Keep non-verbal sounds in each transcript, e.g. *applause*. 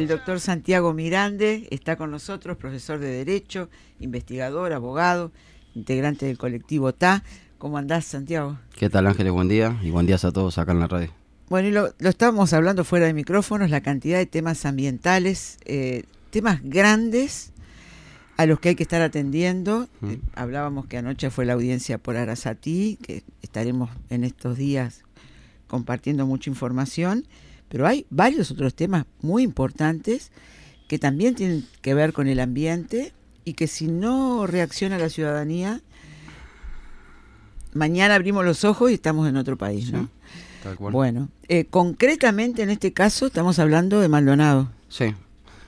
El doctor Santiago Mirande está con nosotros, profesor de Derecho, investigador, abogado, integrante del colectivo TA. ¿Cómo andás, Santiago? ¿Qué tal, Ángeles? Buen día y buen día a todos acá en la radio. Bueno, y lo, lo estábamos hablando fuera de micrófonos, la cantidad de temas ambientales, eh, temas grandes a los que hay que estar atendiendo. Mm. Eh, hablábamos que anoche fue la audiencia por Arasatí, que estaremos en estos días compartiendo mucha información. Pero hay varios otros temas muy importantes que también tienen que ver con el ambiente y que si no reacciona la ciudadanía, mañana abrimos los ojos y estamos en otro país, ¿no? Tal cual. Bueno, eh, concretamente en este caso estamos hablando de Maldonado. Sí.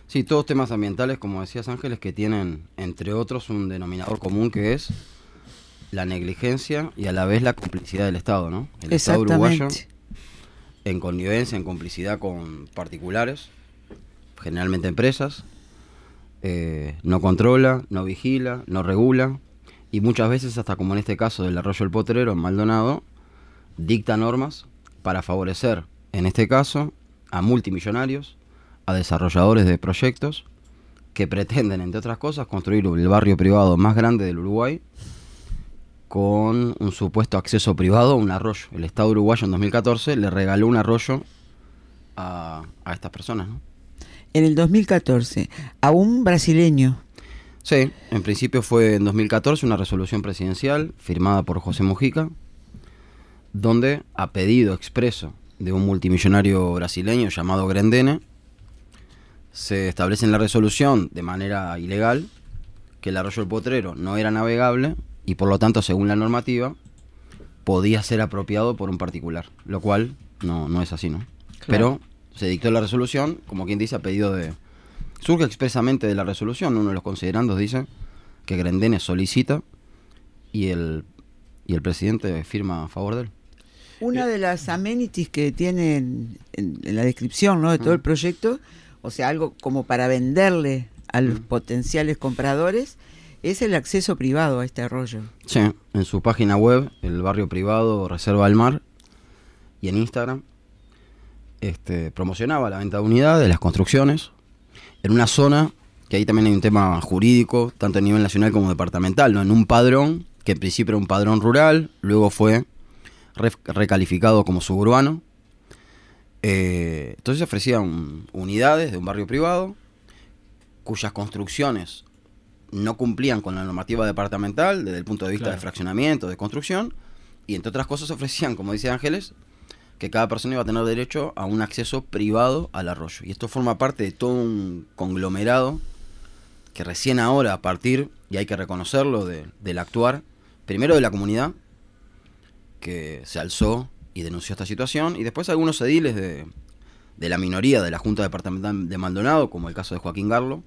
Sí, todos temas ambientales, como decías Ángeles, que tienen, entre otros, un denominador común que es la negligencia y a la vez la complicidad del Estado, ¿no? El Estado uruguayo, en connivencia, en complicidad con particulares, generalmente empresas, eh, no controla, no vigila, no regula, y muchas veces, hasta como en este caso del arroyo El Potrero, en Maldonado, dicta normas para favorecer, en este caso, a multimillonarios, a desarrolladores de proyectos que pretenden, entre otras cosas, construir el barrio privado más grande del Uruguay con un supuesto acceso privado a un arroyo. El Estado uruguayo en 2014 le regaló un arroyo a, a estas personas. ¿no? En el 2014, a un brasileño. Sí, en principio fue en 2014 una resolución presidencial firmada por José Mujica, donde a pedido expreso de un multimillonario brasileño llamado Grendene, se establece en la resolución de manera ilegal que el arroyo del Potrero no era navegable y por lo tanto, según la normativa, podía ser apropiado por un particular, lo cual no, no es así, ¿no? Pero se dictó la resolución, como quien dice, a pedido de... Surge expresamente de la resolución, uno de los considerandos dice que Grendene solicita y el, y el presidente firma a favor de él. Una de las amenities que tiene en, en- en la descripción ¿no? de todo el proyecto, o sea, algo como para venderle a los potenciales compradores, es el acceso privado a este arroyo. Sí, en su página web, el barrio privado Reserva del Mar, y en Instagram, este, promocionaba la venta de unidades, las construcciones, en una zona que ahí también hay un tema jurídico, tanto a nivel nacional como departamental, ¿no? En un padrón, que en principio era un padrón rural, luego fue re- recalificado como suburbano. Eh, entonces ofrecían unidades de un barrio privado, cuyas construcciones no cumplían con la normativa departamental desde el punto de vista Claro. de fraccionamiento, de construcción, y entre otras cosas ofrecían, como dice Ángeles, que cada persona iba a tener derecho a un acceso privado al arroyo. Y esto forma parte de todo un conglomerado que recién ahora, a partir, y hay que reconocerlo, de- del actuar, primero de la comunidad, que se alzó y denunció esta situación, y después algunos ediles de, de la minoría de la Junta Departamental de Maldonado, como el caso de Joaquín Garlo,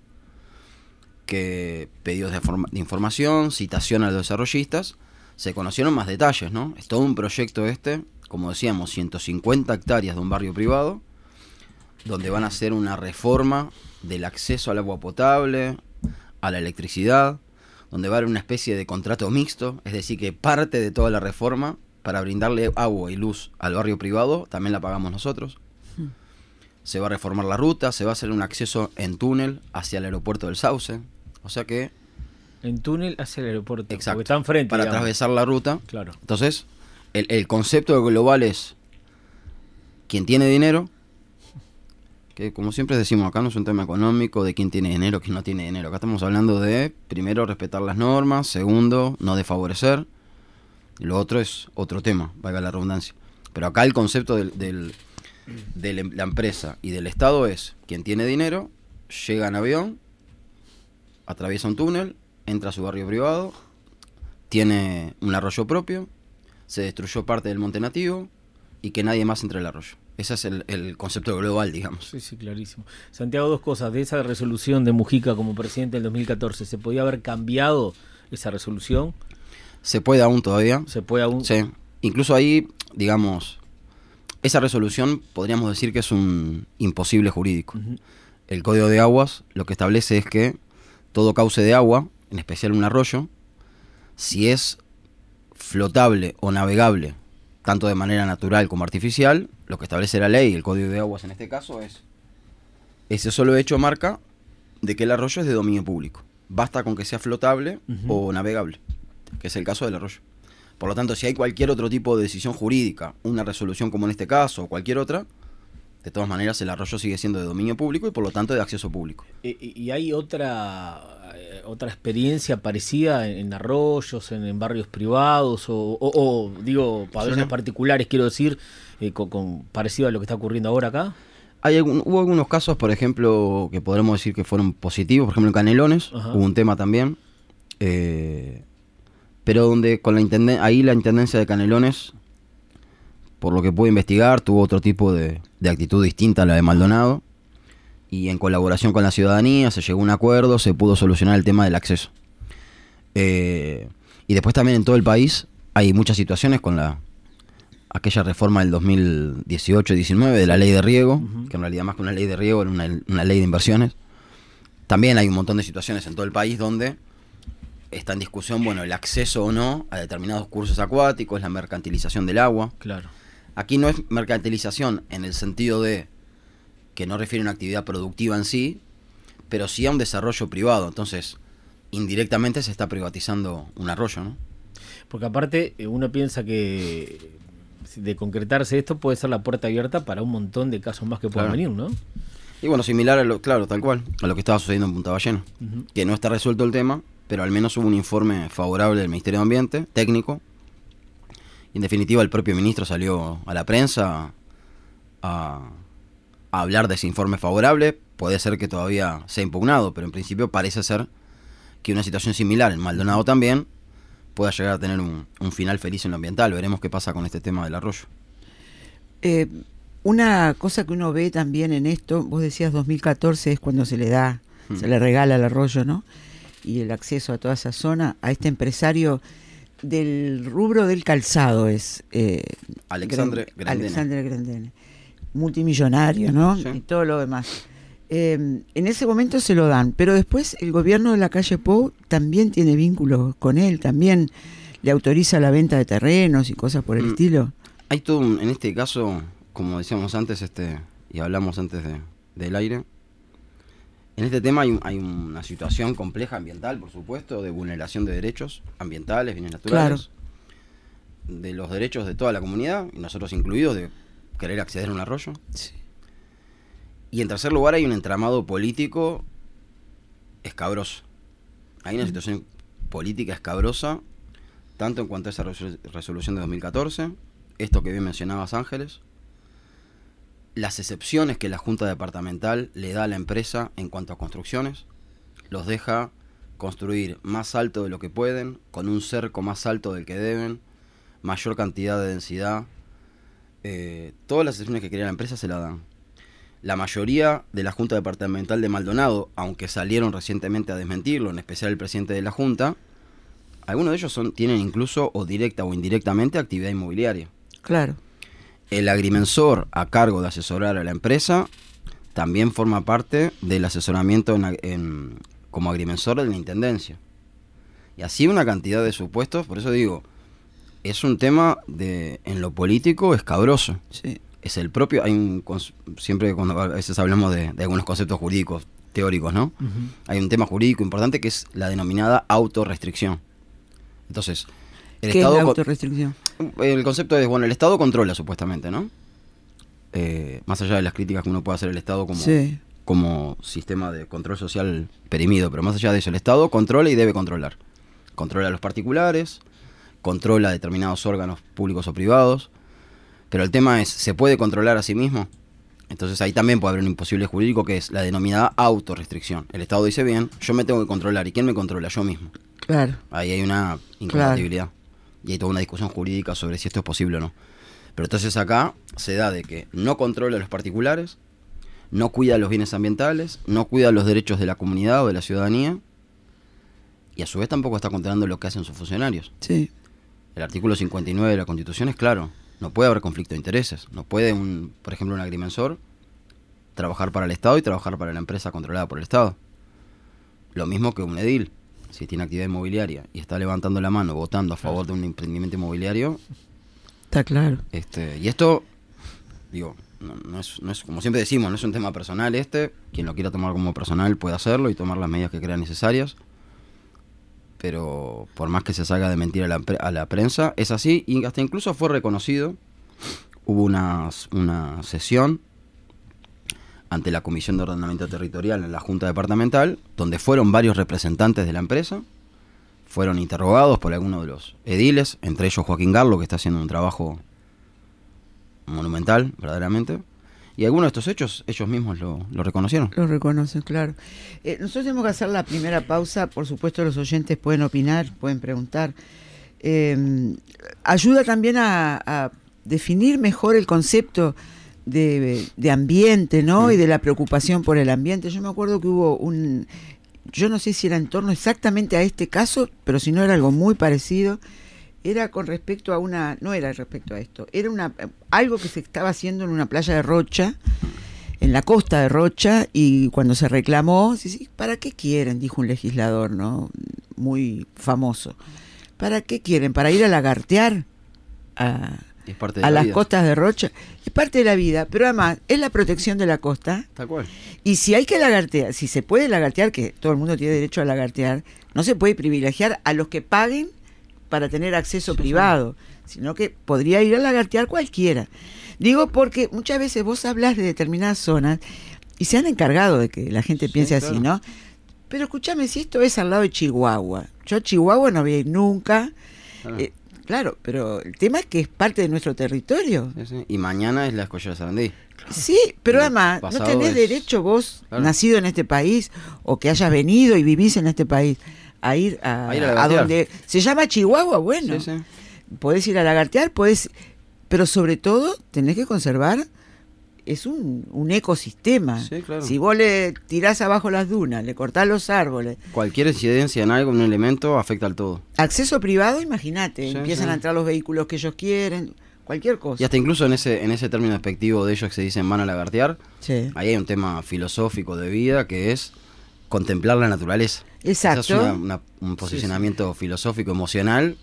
que pedidos de, forma- de información, citación a los desarrollistas, se conocieron más detalles, ¿no? Es todo un proyecto este, como decíamos, 150 hectáreas de un barrio privado, donde van a hacer una reforma del acceso al agua potable, a la electricidad, donde va a haber una especie de contrato mixto, es decir, que parte de toda la reforma para brindarle agua y luz al barrio privado también la pagamos nosotros. Se va a reformar la ruta, se va a hacer un acceso en túnel hacia el aeropuerto del Sauce. O sea que, En túnel hacia el aeropuerto. exacto, Porque está enfrente. para digamos. atravesar la ruta. Claro. Entonces, el, el concepto global es quien tiene dinero, que como siempre decimos acá no es un tema económico de quién tiene dinero, quién no tiene dinero. Acá estamos hablando de, primero, respetar las normas, segundo, no desfavorecer, y lo otro es otro tema, valga la redundancia. Pero acá el concepto del, del- de la em- la empresa y del Estado es quien tiene dinero, llega en avión, atraviesa un túnel, entra a su barrio privado, tiene un arroyo propio, se destruyó parte del monte nativo y que nadie más entre al arroyo. Ese es el, el concepto global, digamos. Sí, sí, clarísimo. Santiago, dos cosas. De esa resolución de Mujica como presidente del 2014, ¿se podía haber cambiado esa resolución? Se puede aún todavía. ¿Se puede aún...? Sí. Incluso ahí, digamos, esa resolución podríamos decir que es un imposible jurídico. El Código de Aguas lo que establece es que todo cauce de agua, en especial un arroyo, si es flotable o navegable, tanto de manera natural como artificial, lo que establece la ley, el Código de Aguas en este caso, es ese solo hecho marca de que el arroyo es de dominio público. Basta con que sea flotable o navegable, que es el caso del arroyo. Por lo tanto, si hay cualquier otro tipo de decisión jurídica, una resolución como en este caso o cualquier otra, de todas maneras el arroyo sigue siendo de dominio público y por lo tanto de acceso público. ¿Y y hay otra eh, otra experiencia parecida en, arroyos, en, en barrios privados o, o- o, digo padrones sí. particulares, quiero decir, eh, con, con- parecido a lo que está ocurriendo ahora acá? Hay algún- hubo algunos casos, por ejemplo, que podremos decir que fueron positivos, por ejemplo en Canelones, Ajá. hubo un tema también, eh, pero donde con la intenden- ahí la Intendencia de Canelones, por lo que pude investigar, tuvo otro tipo de, de actitud distinta a la de Maldonado, y en colaboración con la ciudadanía se llegó a un acuerdo, se pudo solucionar el tema del acceso. Eh, y después también en todo el país hay muchas situaciones con la aquella reforma del 2018-19 de la ley de riego, que en realidad más que una ley de riego era una, una ley de inversiones. También hay un montón de situaciones en todo el país donde está en discusión, bueno, el acceso o no a determinados cursos acuáticos, la mercantilización del agua. Claro. Aquí no es mercantilización en el sentido de que no refiere a una actividad productiva en sí, pero sí a un desarrollo privado. Entonces, indirectamente se está privatizando un arroyo, ¿no? Porque aparte eh, uno piensa que de concretarse esto puede ser la puerta abierta para un montón de casos más que puedan Claro. venir, ¿no? Y bueno, similar a lo, claro, tal cual, a lo que estaba sucediendo en Punta Ballena. Que no está resuelto el tema, pero al menos hubo un informe favorable del Ministerio de Ambiente, técnico. Y en definitiva, el propio ministro salió a la prensa a, a hablar de ese informe favorable. Puede ser que todavía sea impugnado, pero en principio parece ser que una situación similar en Maldonado también pueda llegar a tener un, un final feliz en lo ambiental. Veremos qué pasa con este tema del arroyo. Eh, una cosa que uno ve también en esto, vos decías 2014 es cuando se le da, Mm. se le regala el arroyo, ¿no? Y el acceso a toda esa zona a este empresario del rubro del calzado es eh, Alexandre Gren- Grandene. Alexandre Grandene. Multimillonario, ¿no? Sí. Y todo lo demás. Eh, en ese momento se lo dan, pero después el gobierno de la calle Pou también tiene vínculos con él, también le autoriza la venta de terrenos y cosas por el Mm. estilo. Hay todo, un- en este caso, como decíamos antes, este y hablamos antes de- del aire, en este tema hay, un- hay una situación compleja ambiental, por supuesto, de vulneración de derechos ambientales, bienes naturales, de los derechos de toda la comunidad, y nosotros incluidos, de querer acceder a un arroyo. Y en tercer lugar hay un entramado político escabroso. Hay una situación política escabrosa, tanto en cuanto a esa resolu- resolución de 2014, esto que bien mencionabas Ángeles, las excepciones que la Junta Departamental le da a la empresa en cuanto a construcciones, los deja construir más alto de lo que pueden, con un cerco más alto del que deben, mayor cantidad de densidad. eh, todas las excepciones que quería la empresa se la dan. La mayoría de la Junta Departamental de Maldonado, aunque salieron recientemente a desmentirlo, en especial el presidente de la Junta, algunos de ellos son, tienen incluso o directa o indirectamente actividad inmobiliaria. Claro. El agrimensor a cargo de asesorar a la empresa también forma parte del asesoramiento en, en- como agrimensor de la Intendencia. Y así una cantidad de supuestos, por eso digo, es un tema de en lo político escabroso. Sí. Es el propio, hay un, siempre cuando a veces hablamos de, de algunos conceptos jurídicos teóricos, ¿no? Hay un tema jurídico importante que es la denominada autorrestricción. Entonces, el ¿Qué es la autorrestricción? el concepto es, bueno, el Estado controla supuestamente, ¿no? Eh, más allá de las críticas que uno puede hacer al Estado como, Sí. como sistema de control social perimido, pero más allá de eso, el Estado controla y debe controlar. Controla a los particulares, controla determinados órganos públicos o privados, pero el tema es, ¿se puede controlar a sí mismo? Entonces ahí también puede haber un imposible jurídico que es la denominada autorrestricción. El Estado dice bien, yo me tengo que controlar, ¿y quién me controla? Yo mismo. Claro. Ahí hay una incompatibilidad. Y hay toda una discusión jurídica sobre si esto es posible o no. Pero entonces acá se da de que no controla a los particulares, no cuida los bienes ambientales, no cuida los derechos de la comunidad o de la ciudadanía, y a su vez tampoco está controlando lo que hacen sus funcionarios. Sí. El artículo 59 de la Constitución es claro, no puede haber conflicto de intereses. No puede, un, por ejemplo, un agrimensor trabajar para el Estado y trabajar para la empresa controlada por el Estado. Lo mismo que un edil, si tiene actividad inmobiliaria y está levantando la mano votando a favor de un emprendimiento inmobiliario, Está claro. este, y esto, digo, no, no es, no es, como siempre decimos, no es un tema personal este. Quien lo quiera tomar como personal puede hacerlo y tomar las medidas que crea necesarias. Pero por más que se salga de mentir a la, a la prensa, es así y hasta incluso fue reconocido. Hubo una, una sesión ante la Comisión de Ordenamiento Territorial en la Junta Departamental, donde fueron varios representantes de la empresa, fueron interrogados por algunos de los ediles, entre ellos Joaquín Garlo, que está haciendo un trabajo monumental, verdaderamente. Y algunos de estos hechos ellos mismos lo, reconocieron. Lo reconocen, claro. Eh, nosotros tenemos que hacer la primera pausa. Por supuesto, los oyentes pueden opinar, pueden preguntar. Eh, ayuda también a definir mejor el concepto de, de ambiente, ¿no? Y de la preocupación por el ambiente. Yo me acuerdo que hubo un. Yo no sé si era en torno exactamente a este caso, pero si no era algo muy parecido. Era con respecto a una. No era respecto a esto. Era una algo que se estaba haciendo en una playa de Rocha en la costa de Rocha y cuando se reclamó, sí, sí, ¿para qué quieren? Dijo un legislador, ¿no? Muy famoso. ¿Para qué quieren? ¿Para ir a lagartear a, Es parte de a la las vida. costas de Rocha? Es parte de la vida, pero además es la protección de la costa. Tal cual. Y si hay que lagartear, si se puede lagartear, que todo el mundo tiene derecho a lagartear, no se puede privilegiar a los que paguen para tener acceso privado, sino que podría ir a lagartear cualquiera. Digo porque muchas veces vos hablas de determinadas zonas y se han encargado de que la gente Sí, piense claro. así, ¿no? Pero escúchame, si esto es al lado de Chihuahua, yo a Chihuahua no voy a ir nunca. Claro. Eh, claro, pero el tema es que es parte de nuestro territorio. Sí, sí. Y mañana es la escollera de Sarandí. Sí, pero además, ¿no tenés es- derecho vos, Claro. nacido en este país, o que hayas venido y vivís en este país, a ir a, A ir a a lagartear. donde se llama Chihuahua? Bueno, sí. podés ir a lagartear, podés, pero sobre todo tenés que conservar, es un, un ecosistema. Sí, claro. Si vos le tirás abajo las dunas, le cortás los árboles, Cualquier incidencia en algo, en un elemento, afecta al todo. acceso privado, imagínate, Sí, empiezan sí. a entrar los vehículos que ellos quieren, cualquier cosa. Y hasta incluso en ese, en ese término despectivo de ellos que se dicen van a lagartear, Sí. ahí hay un tema filosófico de vida que es contemplar la naturaleza. Exacto. Es una- una- un posicionamiento filosófico, emocional.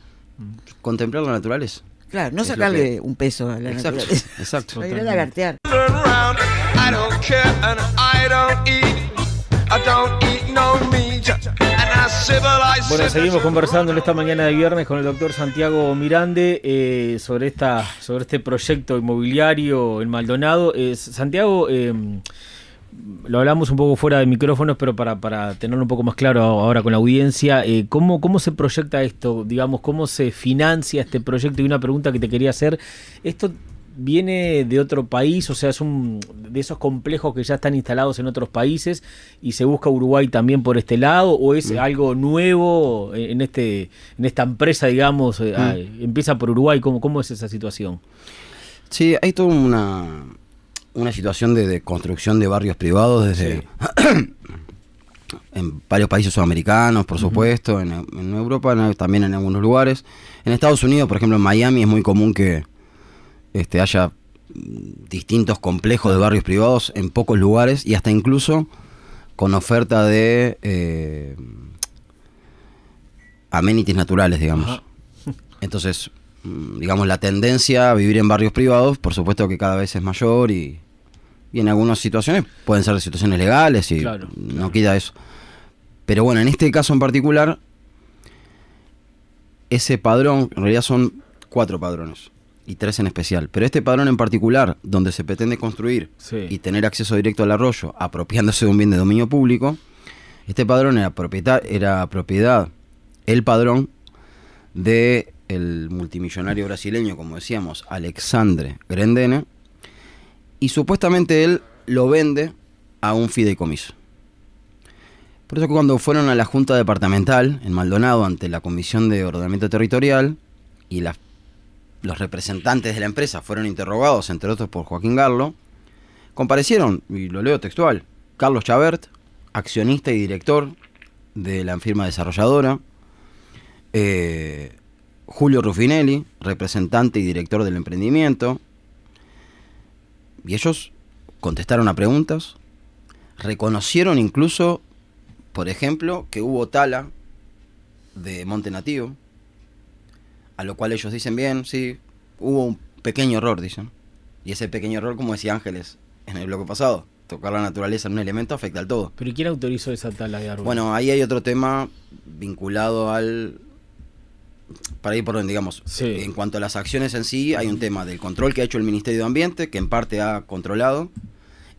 Contemplar la naturaleza. Claro, no Es sacarle que- un peso a la Exacto, naturaleza. *laughs* exacto. Ir a lagartear. Bueno, seguimos conversando en esta mañana de viernes con el doctor Santiago Mirande eh, sobre esta sobre este proyecto inmobiliario en Maldonado. Eh, Santiago, eh, lo hablamos un poco fuera de micrófonos, pero para, para tenerlo un poco más claro ahora con la audiencia, eh, ¿cómo, ¿cómo se proyecta esto? Digamos, ¿cómo se financia este proyecto? Y una pregunta que te quería hacer, ¿esto viene de otro país? O sea, es un de esos complejos que ya están instalados en otros países y se busca Uruguay también por este lado, o es algo nuevo en este en esta empresa, digamos, eh, ah, empieza por Uruguay, ¿cómo, cómo es esa situación? Sí, hay toda una, una situación de, de construcción de barrios privados desde *clears throat* en varios países sudamericanos, por supuesto, en, en Europa, en- también en algunos lugares. En Estados Unidos, por ejemplo, en Miami es muy común que este, haya distintos complejos de barrios privados en pocos lugares y hasta incluso con oferta de eh, amenities naturales, digamos. Entonces, digamos, la tendencia a vivir en barrios privados, por supuesto que cada vez es mayor y, y en algunas situaciones pueden ser situaciones legales y Claro, no queda eso. Pero bueno, en este caso en particular, ese padrón, en realidad son cuatro padrones y tres en especial, pero este padrón en particular, donde se pretende construir Sí. y tener acceso directo al arroyo, apropiándose de un bien de dominio público, este padrón era propiedad, era propiedad el padrón de el multimillonario brasileño, como decíamos, Alexandre Grendene, y supuestamente él lo vende a un fideicomiso. Por eso que cuando fueron a la Junta Departamental en Maldonado ante la Comisión de Ordenamiento Territorial y los representantes de la empresa fueron interrogados, entre otros por Joaquín Garlo, comparecieron, y lo leo textual, Carlos Chabert, accionista y director de la firma desarrolladora, eh, Julio Ruffinelli, representante y director del emprendimiento, y ellos contestaron a preguntas, reconocieron incluso, por ejemplo, que hubo tala de Monte Nativo, a lo cual ellos dicen bien, sí, hubo un pequeño error, dicen. Y ese pequeño error, como decía Ángeles en el bloque pasado, tocar la naturaleza en un elemento afecta al todo. ¿Pero ¿y quién autorizó esa tala de árboles? Bueno, ahí hay otro tema vinculado al... Para ir por donde, digamos, Sí. en cuanto a las acciones en sí, hay un tema del control que ha hecho el Ministerio de Ambiente, que en parte ha controlado,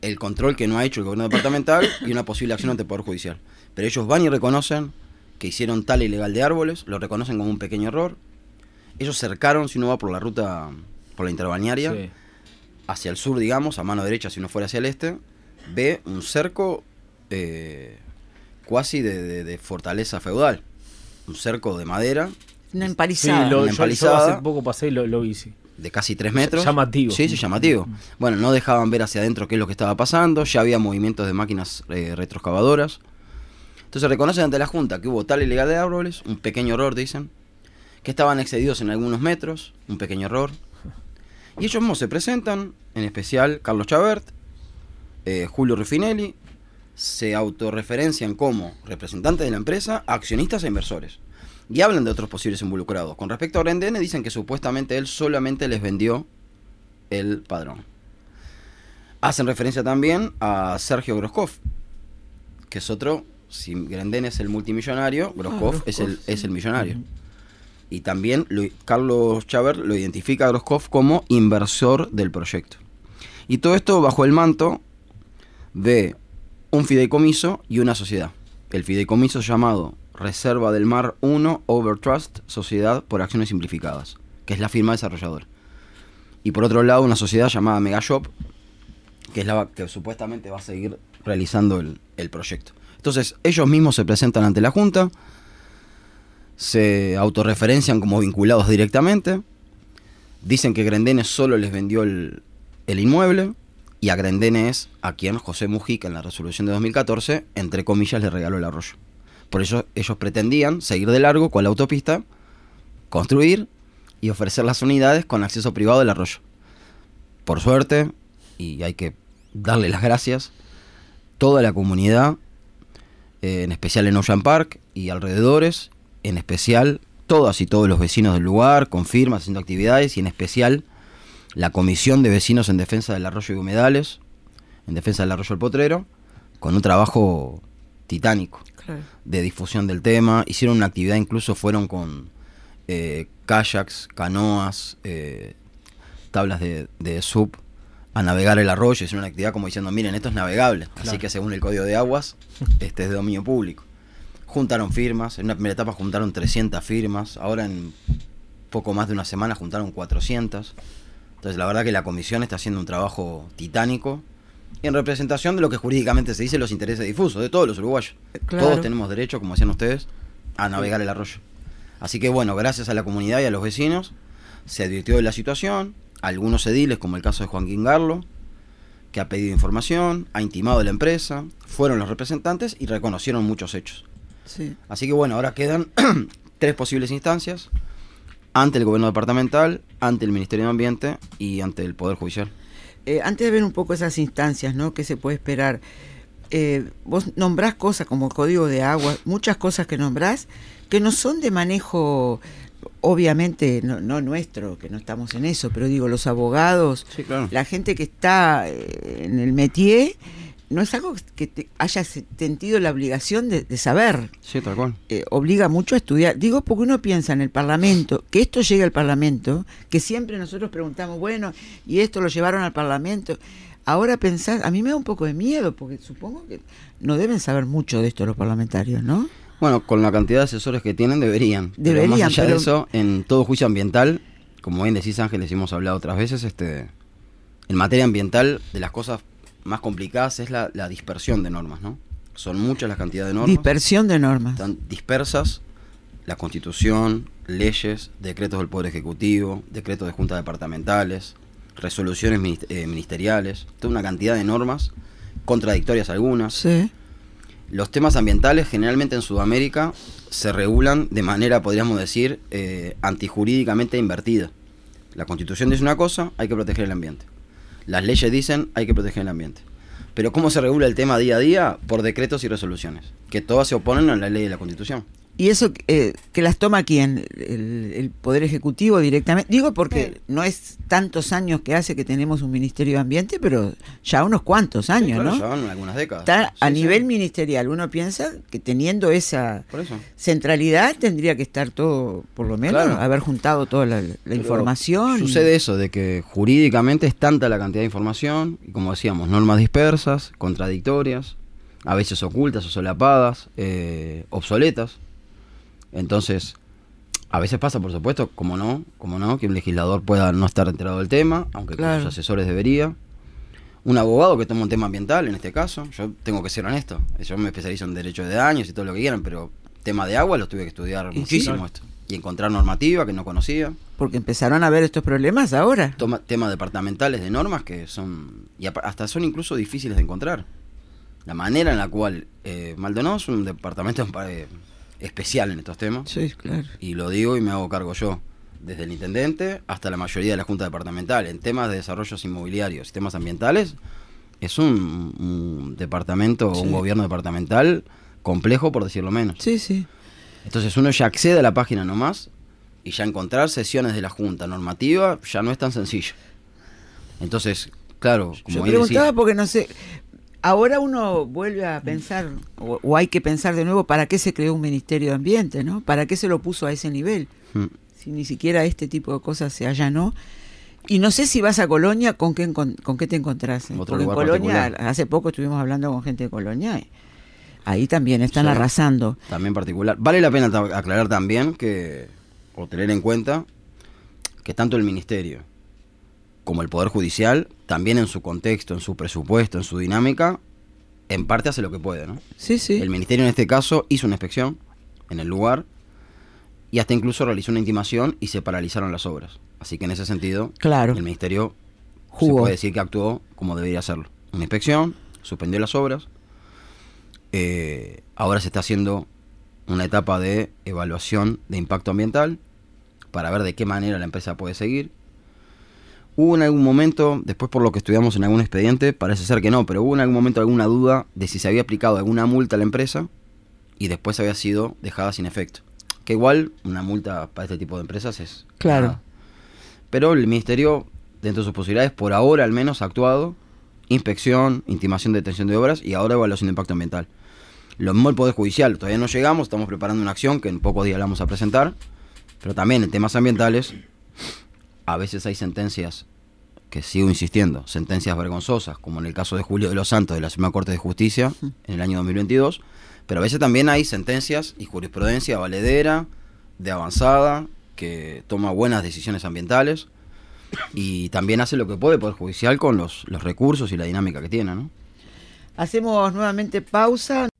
el control que no ha hecho el gobierno departamental y una posible acción ante el Poder Judicial. Pero ellos van y reconocen que hicieron tala ilegal de árboles, lo reconocen como un pequeño error. Ellos cercaron, si uno va por la ruta, por la interbalnearia, Sí. hacia el sur, digamos, a mano derecha, si uno fuera hacia el este, ve un cerco eh, cuasi de, de- de fortaleza feudal. Un cerco de madera Una Sí, empalizada. lo- Una yo, yo empalizada. hace poco pasé y lo, sí. de casi 3 metros. Llamativo. Sí, sí, llamativo. Bueno, no dejaban ver hacia adentro qué es lo que estaba pasando, ya había movimientos de máquinas eh, retroexcavadoras. Entonces reconocen ante la Junta que hubo tal ilegal de árboles, un pequeño error, dicen, que estaban excedidos en algunos metros, un pequeño error. Y ellos mismos se presentan, en especial Carlos Chabert, eh, Julio Ruffinelli, se autorreferencian como representantes de la empresa, accionistas e inversores. Y hablan de otros posibles involucrados. Con respecto a Grendene, dicen que supuestamente él solamente les vendió el padrón. Hacen referencia también a Sergio Groskov, que es otro, si Grendene es el multimillonario, Groskov, Groskov, es, el, sí. es el millonario. Y también lo- Carlos Chaver lo identifica a Groskov como inversor del proyecto. Y todo esto bajo el manto de un fideicomiso y una sociedad. El fideicomiso llamado Reserva del Mar 1 Overtrust Sociedad por Acciones Simplificadas, que es la firma desarrolladora. Y por otro lado, una sociedad llamada Megashop, que es la que supuestamente va a seguir realizando el, proyecto. Entonces, ellos mismos se presentan ante la Junta, se autorreferencian como vinculados directamente, dicen que Grendene solo les vendió el, el inmueble, y a Grendene es a quien José Mujica en la resolución de 2014, entre comillas, le regaló el arroyo. Por eso ellos pretendían seguir de largo con la autopista, construir y ofrecer las unidades con acceso privado del arroyo. Por suerte, y hay que darle las gracias, toda la comunidad, eh, en especial en Ocean Park y alrededores, en especial todas y todos los vecinos del lugar, con firmas, haciendo actividades, y en especial la Comisión de Vecinos en Defensa del Arroyo y Humedales, en defensa del Arroyo El Potrero, con un trabajo titánico Claro. de difusión del tema. Hicieron una actividad, incluso fueron con eh, kayaks, canoas, eh, tablas de, de sub a navegar el arroyo. Hicieron una actividad como diciendo, miren, esto es navegable. Así que según el Código de Aguas, *laughs* este es de dominio público. Juntaron firmas, en una primera etapa juntaron 300 firmas, ahora en poco más de una semana juntaron 400. Entonces la verdad que la comisión está haciendo un trabajo titánico en representación de lo que jurídicamente se dice los intereses difusos de todos los uruguayos. Claro. Todos tenemos derecho, como decían ustedes, a navegar el arroyo. Así que bueno, gracias a la comunidad y a los vecinos, se advirtió de la situación. Algunos ediles, como el caso de Joaquín Garlo, que ha pedido información, ha intimado a la empresa, fueron los representantes y reconocieron muchos hechos. Sí. Así que bueno, ahora quedan *clears throat* tres posibles instancias ante el gobierno departamental, ante el Ministerio de Ambiente y ante el Poder Judicial. Eh, antes de ver un poco esas instancias, ¿no? ¿Qué se puede esperar? Eh, vos nombrás cosas como código de agua, muchas cosas que nombrás que no son de manejo, obviamente no, no nuestro, que no estamos en eso, pero digo, los abogados, Sí, claro. la gente que está eh, en el métier, no es algo que te haya sentido la obligación de, de saber. Sí, tal cual. eh, obliga mucho a estudiar. Digo porque uno piensa en el Parlamento, que esto llegue al Parlamento, que siempre nosotros preguntamos, bueno, y esto lo llevaron al Parlamento. Ahora pensar, a mí me da un poco de miedo, porque supongo que no deben saber mucho de esto los parlamentarios, ¿no? Bueno, con la cantidad de asesores que tienen, deberían. Pero Deberían, más allá pero- de eso, en todo juicio ambiental, como bien decís Ángeles, hemos hablado otras veces, este, en materia ambiental, de las cosas más complicadas es la, la dispersión de normas, ¿no? Son muchas las cantidades de normas. Dispersión de normas. Están dispersas la constitución, leyes, decretos del Poder Ejecutivo, decretos de juntas departamentales, resoluciones eh, ministeriales, toda una cantidad de normas, contradictorias algunas. Sí. Los temas ambientales generalmente en Sudamérica se regulan de manera, podríamos decir, eh, antijurídicamente invertida. La constitución dice una cosa, hay que proteger el ambiente. Las leyes dicen, hay que proteger el ambiente. Pero ¿cómo se regula el tema día a día? Por decretos y resoluciones, que todas se oponen a la ley de la constitución. ¿Y eso eh, que las toma quién? El, el Poder Ejecutivo directamente? Digo porque no es tantos años que hace que tenemos un Ministerio de Ambiente, pero ya unos cuantos Sí, años, claro, ¿no? algunas décadas. Está a Sí, sí. nivel ministerial. Uno piensa que teniendo esa centralidad tendría que estar todo, por lo menos, Claro. haber juntado toda la, información. Sucede eso, de que jurídicamente es tanta la cantidad de información, y como decíamos, normas dispersas, contradictorias, a veces ocultas o solapadas, eh, obsoletas. Entonces, a veces pasa, por supuesto, como no, como no, que un legislador pueda no estar enterado del tema, aunque con sus asesores debería. Un abogado que toma un tema ambiental, en este caso, yo tengo que ser honesto, yo me especializo en derecho de daños y todo lo que quieran, pero tema de agua lo tuve que estudiar Y muchísimo esto. Y encontrar normativa que no conocía Porque empezaron a ver estos problemas ahora. toma, temas departamentales de normas que son y hasta son incluso difíciles de encontrar. La manera en la cual eh, Maldonado es un departamento especial en estos temas Sí, claro. y lo digo y me hago cargo yo, desde el intendente hasta la mayoría de la junta departamental en temas de desarrollos inmobiliarios y temas ambientales es un, un departamento o un Sí. gobierno departamental complejo por decirlo menos. Sí, sí. Entonces uno ya accede a la página nomás y ya encontrar sesiones de la Junta normativa ya no es tan sencillo. Entonces, claro, como Yo preguntaba decía, porque no sé. Ahora uno vuelve a pensar, o, o hay que pensar de nuevo, ¿para qué se creó un Ministerio de Ambiente? ¿no? ¿Para qué se lo puso a ese nivel? mm, Si ni siquiera este tipo de cosas se allanó. Y no sé si vas a Colonia, ¿con qué, con qué te encontrás? eh? Porque en Colonia, particular. hace poco estuvimos hablando con gente de Colonia. y ahí también están Sí. arrasando. también particular. Vale la pena aclarar también que, o tener en cuenta, que tanto el Ministerio como el Poder Judicial, también en su contexto, en su presupuesto, en su dinámica, en parte hace lo que puede, ¿no? Sí, sí. El Ministerio en este caso hizo una inspección en el lugar y hasta incluso realizó una intimación y se paralizaron las obras. Así que en ese sentido, Claro. el Ministerio se puede decir que actuó como debería hacerlo. Una inspección, suspendió las obras. eh, ahora se está haciendo una etapa de evaluación de impacto ambiental para ver de qué manera la empresa puede seguir. Hubo en algún momento, después por lo que estudiamos en algún expediente, parece ser que no, pero hubo en algún momento alguna duda de si se había aplicado alguna multa a la empresa y después había sido dejada sin efecto. Que igual una multa para este tipo de empresas es... Claro. nada. Pero el ministerio, dentro de sus posibilidades, por ahora al menos ha actuado. Inspección, intimación de detención de obras y ahora evaluación de impacto ambiental. Lo mismo el Poder Judicial, todavía no llegamos, estamos preparando una acción que en pocos días la vamos a presentar. Pero también en temas ambientales, a veces hay sentencias que sigo insistiendo, sentencias vergonzosas, como en el caso de Julio de los Santos de la Suprema Corte de Justicia en el año 2022, pero a veces también hay sentencias y jurisprudencia valedera, de avanzada, que toma buenas decisiones ambientales y también hace lo que puede Poder Judicial con los, los recursos y la dinámica que tiene, ¿no? Hacemos nuevamente pausa.